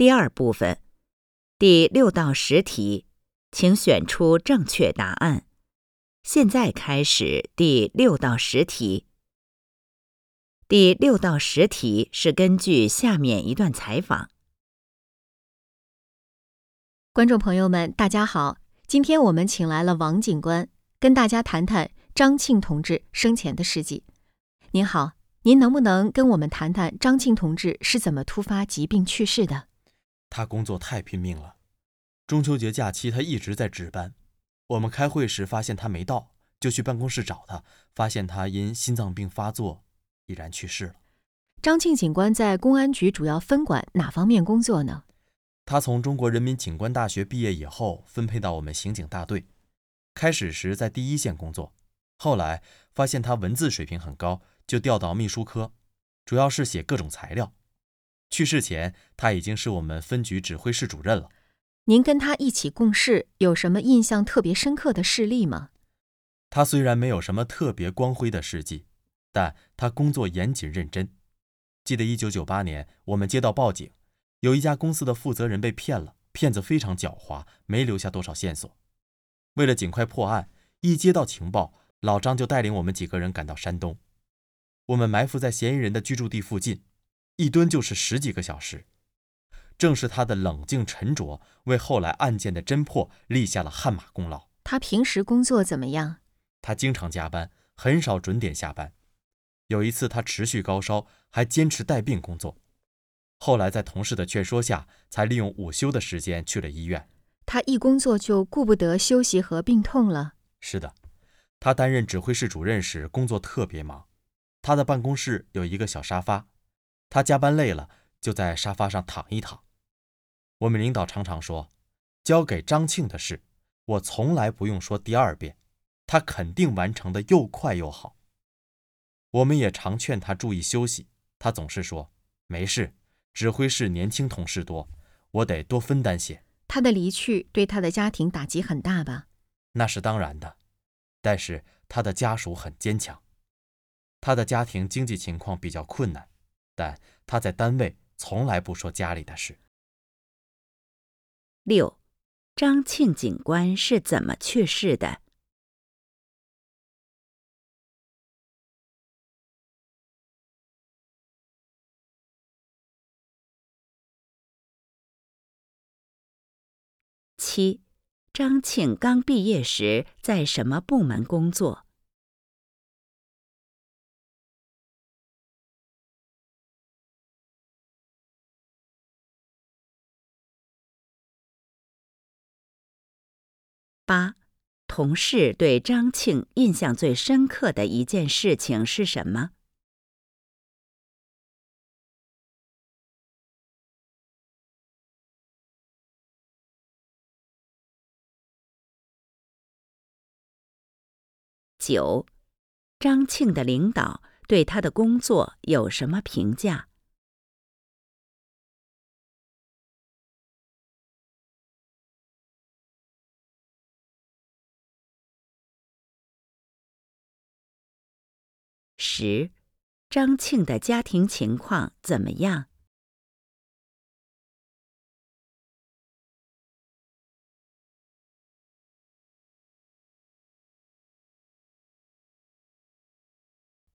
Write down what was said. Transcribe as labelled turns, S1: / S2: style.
S1: 第二部分，第六到十题，请选出正确答案。现在开始第六到十题。第六到十题是根据下面一段采访。
S2: 观众朋友们，大家好，今天我们请来了王警官，跟大家谈谈张庆同志生前的事迹。您好，您能不能跟我们谈谈张庆同志是怎么突发疾病去世的？
S3: 他工作太拼命了，中秋节假期他一直在值班。我们开会时发现他没到，就去办公室找他，发现他因心脏病发作，已然去世了。
S2: 张庆警官在公安局主要分管哪方面工作呢？
S3: 他从中国人民警官大学毕业以后，分配到我们刑警大队。开始时在第一线工作，后来发现他文字水平很高，就调到秘书科，主要是写各种材料。去世前，他已经是我们分局指挥室主任了。
S2: 您跟他一起共事，有什么印象特别深刻的事例吗？
S3: 他虽然没有什么特别光辉的事迹，但他工作严谨认真。记得一九九八年，我们接到报警，有一家公司的负责人被骗了，骗子非常狡猾，没留下多少线索。为了尽快破案，一接到情报，老张就带领我们几个人赶到山东。我们埋伏在嫌疑人的居住地附近，一蹲就是十几个小时。正是他的冷静沉着，为后来案件的侦破立下了汗马功劳。
S2: 他平时工作怎么样？
S3: 他经常加班，很少准点下班。有一次他持续高烧，还坚持带病工作。后来在同事的劝说下，才利用午休的时间去了医院。
S2: 他一工作就顾不得休息和病痛了。
S3: 是的，他担任指挥室主任时工作特别忙。他的办公室有一个小沙发，他加班累了就在沙发上躺一躺。我们领导常常说，交给张庆的事，我从来不用说第二遍，他肯定完成的又快又好。我们也常劝他注意休息，他总是说没事，指挥室年轻同事多，我得多分担些。
S2: 他的离去对他的家庭打击很大吧？
S3: 那是当然的，但是他的家属很坚强。他的家庭经济情况比较困难，但他在单位从来不说家里的事。
S1: 六，张庆警官是怎么去世的？七，张庆刚毕业时在什么部门工作？八，同事对张庆印象最深刻的一件事情是什么？九，张庆的领导对他的工作有什么评价？十，张庆的家庭情况怎么样？